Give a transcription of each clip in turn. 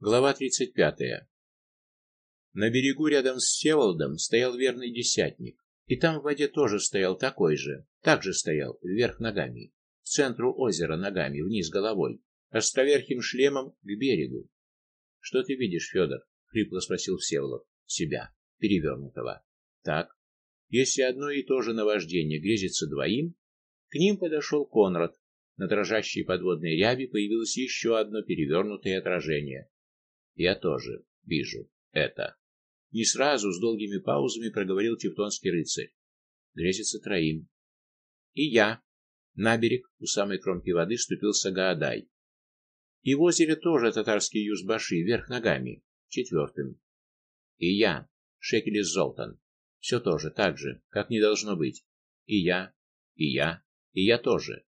Глава 35. На берегу рядом с Всеволодом стоял верный десятник, и там в воде тоже стоял такой же, также стоял вверх ногами, к центру озера ногами, вниз головой, островерхим шлемом к берегу. Что ты видишь, Федор? хрипло спросил Всеволод. Себя, перевернутого. Так. Если одно и то же наваждение грезится двоим, к ним подошел Конрад. На дрожащей подводной ряби появилось еще одно перевернутое отражение. Я тоже вижу это. Не сразу, с долгими паузами проговорил тевтонский рыцарь. Грезится троим. И я. На берег у самой кромки воды ступил Сагаадай. И в озере тоже татарские юзбаши вверх ногами, четвертым. И я, Шекелис Золтан. Все тоже так же, как не должно быть. И я, и я, и я тоже.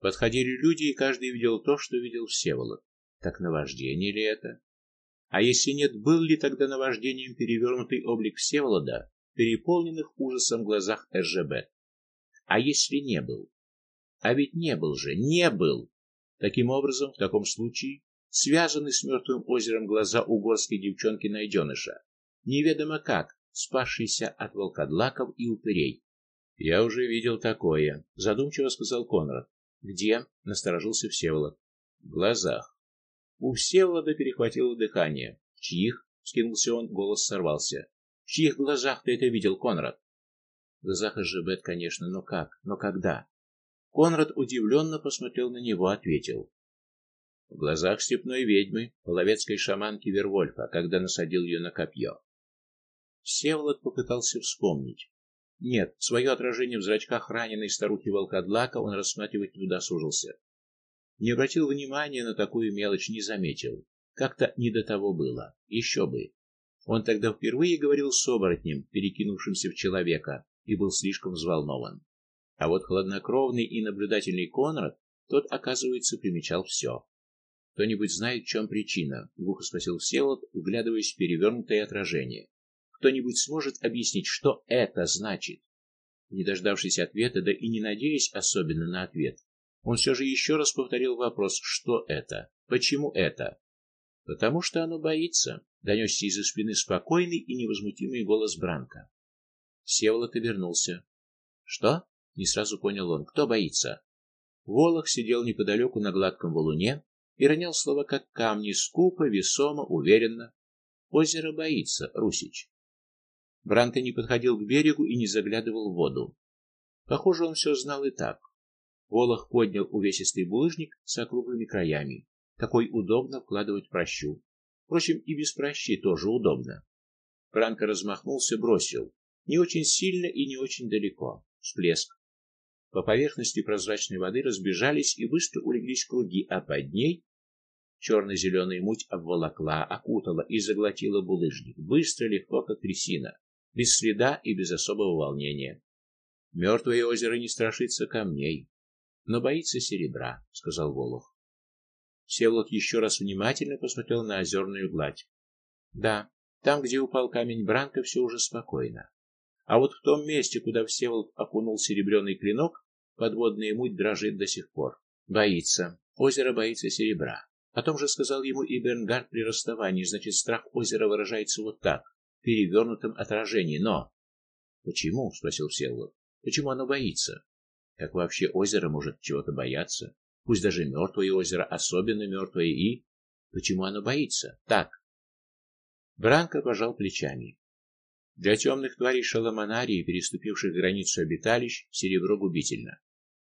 Подходили люди, и каждый видел то, что видел Всеволод. Так наваждение ли это? А если нет, был ли тогда наваждением перевернутый облик Всеволода, переполненных ужасом глазах РЖБ? А если не был? А ведь не был же, не был. Таким образом, в таком случае, связаны с мертвым озером глаза угорской девчонки-найденыша, неведомо как, спасшейся от волкодлаков и упырей. Я уже видел такое, задумчиво сказал Конрад. Где? насторожился Всеволод. В глазах. У Всеволода перехватило дыхание. В чьих? скинулся он, голос сорвался. В чьих глазах ты это видел, Конрад? В глазах Эжебет, конечно, но как? Но когда? Конрад удивленно посмотрел на него, ответил: в глазах степной ведьмы, половецкой шаманки Вервольфа, когда насадил ее на копье. Всеволод попытался вспомнить. Нет, свое отражение в зрачках раненой старухи волкодлака он рассматривать не удосужился. Не обратил внимания на такую мелочь, не заметил. Как-то не до того было. Еще бы. Он тогда впервые говорил с оборотнем, перекинувшимся в человека, и был слишком взволнован. А вот хладнокровный и наблюдательный Конрад, тот, оказывается, примечал все. Кто-нибудь знает, в чем причина? глухо спросил Всеволод, вглядываясь в перевернутое отражение. Кто-нибудь сможет объяснить, что это значит? Не дождавшись ответа, да и не надеясь особенно на ответ, он все же еще раз повторил вопрос: что это? Почему это? Потому что оно боится, донесся из-за спины спокойный и невозмутимый голос Бранка. Всеволод обернулся. Что? Не сразу понял он. Кто боится? Волох сидел неподалеку на гладком валуне и ронял слова как камни, скупо, весомо, уверенно. Озеро боится, Русич. Бранка не подходил к берегу и не заглядывал в воду. Похоже, он все знал и так. Волох поднял увесистый булыжник с округлыми краями. Какой удобно вкладывать прощу. Впрочем, и без прощи тоже удобно. Франко размахнулся, бросил. Не очень сильно и не очень далеко. Всплеск. По поверхности прозрачной воды разбежались и быстро улеглись круги, а под ней черно-зеленая муть обволокла, окутала и заглотила булыжник, быстро, легко, как трясина, без следа и без особого волнения. Мертвое озеро не страшится камней, но боится серебра, сказал Волох. Всеволод еще раз внимательно посмотрел на озерную гладь. Да, там, где упал камень Бранка, все уже спокойно. А вот в том месте, куда Всеволод окунул серебряный клинок, подводная муть дрожит до сих пор. Боится. Озеро боится серебра. О том же сказал ему и Бернгард при расставании, значит, страх озера выражается вот так, в перевернутом отражении. Но почему, спросил Всеволод. Почему оно боится? Как вообще озеро может чего-то бояться? Пусть даже мертвое озеро, особенно мертвое и почему оно боится? Так. Бранко пожал плечами. Для темных тварей шаламанарии, переступивших границу обиталищ, серебро губительно.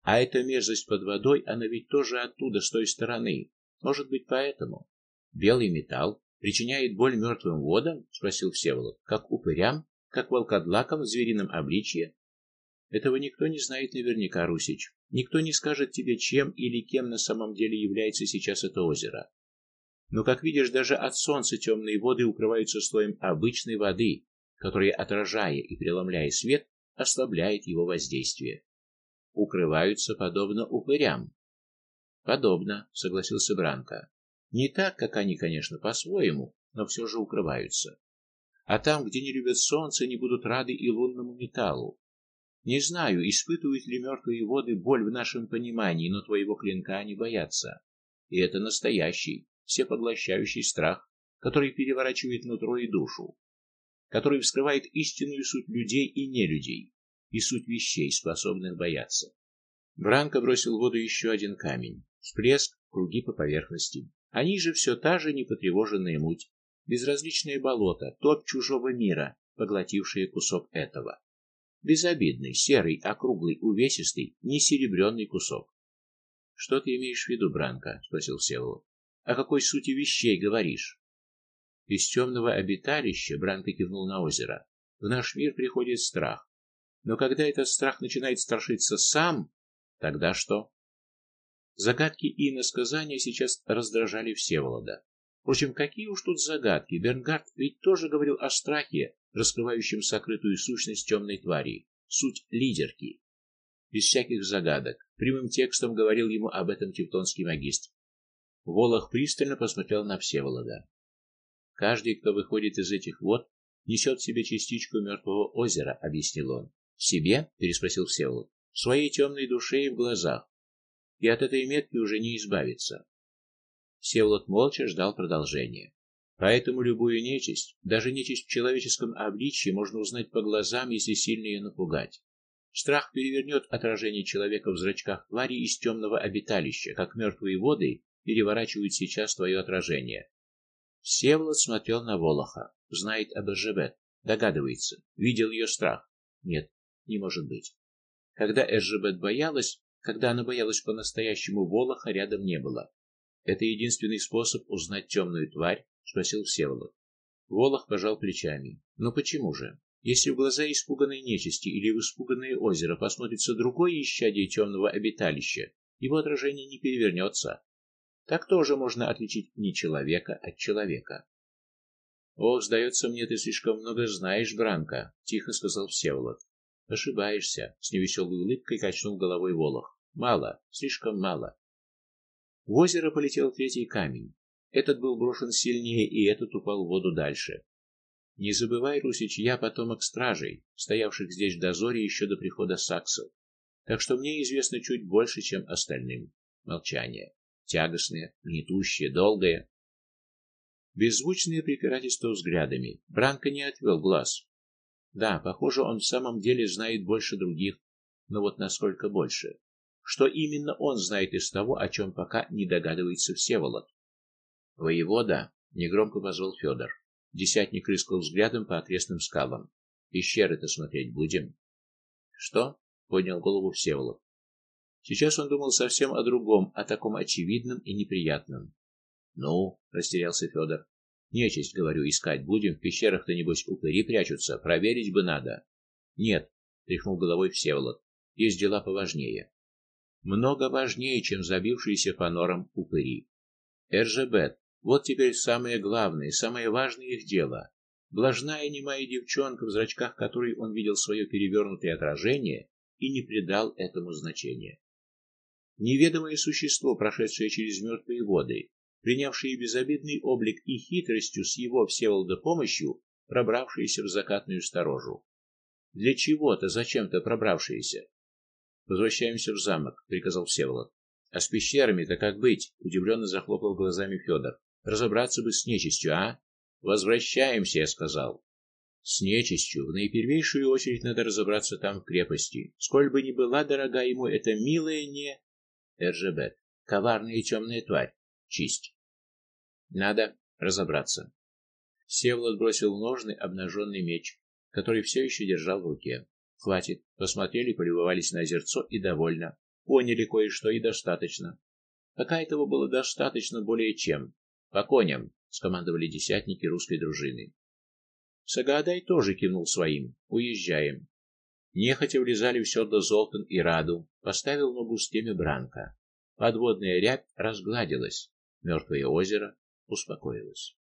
А эта мерзость под водой, она ведь тоже оттуда, с той стороны. Может быть, поэтому белый металл причиняет боль мертвым водам, спросил Всеволод. Как упырям, как волкодлакам в зверином обличье? Этого никто не знает наверняка, Русич. Никто не скажет тебе, чем или кем на самом деле является сейчас это озеро. Но, как видишь, даже от солнца темные воды укрываются слоем обычной воды, которая, отражая и преломляя свет, ослабляет его воздействие. Укрываются подобно упырям. Подобно, согласился Бранко. Не так, как они, конечно, по-своему, но все же укрываются. А там, где не любят солнце, не будут рады и лунному металлу, не знаю, испытывают ли мертвые воды боль в нашем понимании, но твоего клинка они боятся. И это настоящий, всепоглощающий страх, который переворачивает нутро и душу, который вскрывает истинную суть людей и нелюдей, и суть вещей, способных бояться. Бранко бросил в воду еще один камень. Всплеск, круги по поверхности. А ниже все та же непотревоженная муть, безразличное болото, тот чужого мира, поглотившее кусок этого. Безобидный, серый, округлый, увесистый, не кусок. Что ты имеешь в виду, Бранко? спросил Всеволод. О какой сути вещей говоришь? Из темного обиталища Бранко кивнул на озеро. В наш мир приходит страх. Но когда этот страх начинает страшиться сам, тогда что? Загадки и иносказания сейчас раздражали Всеволода. Впрочем, какие уж тут загадки? Бернгард ведь тоже говорил о страхе, раскрывающем сокрытую сущность темной твари, суть лидерки. Без всяких загадок, прямым текстом говорил ему об этом тевтонский магистр. Волох пристально посмотрел на Всеволода. Каждый, кто выходит из этих вод, несет в себе частичку мертвого озера, объяснил он. Себе? переспросил Всеволод. В своей темной душе и в глазах. И от этой метки уже не избавиться. Всеволод молча ждал продолжения. Поэтому любую нечисть, даже нечисть в человеческом обличье, можно узнать по глазам, если сильно ее напугать. Страх перевернет отражение человека в зрачках твари из темного обиталища, как мертвые воды переворачивают сейчас твое отражение. Всеволод смотрел на Волоха, знает об Эржебет, догадывается, видел ее страх. Нет, не может быть. Когда Эржебет боялась, когда она боялась по-настоящему Волоха, рядом не было. Это единственный способ узнать темную тварь, спросил Всеволод. Волох пожал плечами. Но почему же? Если в глаза испуганной нечисти или в испуганное озеро посмотрится другое исчадие темного обиталища, его отражение не перевернется. Так тоже можно отличить не человека от человека. О, сдается мне, ты слишком много знаешь, Бранка, тихо сказал Всеволод. Ошибаешься, с невеселой улыбкой качнул головой Волох. Мало, слишком мало. В озеро полетел третий камень. Этот был брошен сильнее, и этот упал в воду дальше. Не забывай, Русич, я потомок стражей, стоявших здесь в дозоре еще до прихода саксов. Так что мне известно чуть больше, чем остальным. Молчание тягостное, гнетущее, долгое. Беззвучные препирательства взглядами. Бранко не отвел глаз. Да, похоже, он в самом деле знает больше других, но вот насколько больше? Что именно он знает из того, о чем пока не догадывается Всеволод? Воевода негромко позвал Федор. Десятник рыскал взглядом по окрестным скалам. Пещеры-то смотреть будем. Что? поднял голову Всеволод. Сейчас он думал совсем о другом, о таком очевидном и неприятном. Ну, растерялся Федор. Нечисть, говорю, искать будем, в пещерах-то небось упыри прячутся, проверить бы надо. Нет, тряхнул головой Всеволод. Есть дела поважнее. Много важнее, чем забившиеся по норам упыри. Эржебет, вот теперь самое главное, самое важное их дело. Блажная немая девчонка, в зрачках которой он видел свое перевернутое отражение и не придал этому значения. Неведомое существо, прошедшее через мертвые воды, принявшее безобидный облик и хитростью с его Всеволода помощью, пробравшееся в закатную сторожу. Для чего-то, зачем-то пробравшееся. Возвращаемся в замок, приказал Всеволод. А с пещерами-то как быть? удивленно захлопал глазами Федор. Разобраться бы с нечистью, а? Возвращаемся, я сказал. С нечистью в наипервейшую очередь надо разобраться там в крепости. Сколь бы ни была дорога ему эта милая не Эржебет. Коварная и темная тварь. Чисть. Надо разобраться. Севлот бросил в ножны обнаженный меч, который все еще держал в руке. Хватит. Посмотрели, полюбовались на озерцо и довольно. Поняли кое-что и достаточно. Пока этого было достаточно более чем. По коням, скомандовали десятники русской дружины. Сагадай тоже кивнул своим. Уезжаем. Нехотя влезали в седло Золтан и Раду, поставил ногу с теме Бранка. Подводная рябь разгладилась, мертвое озеро успокоилось.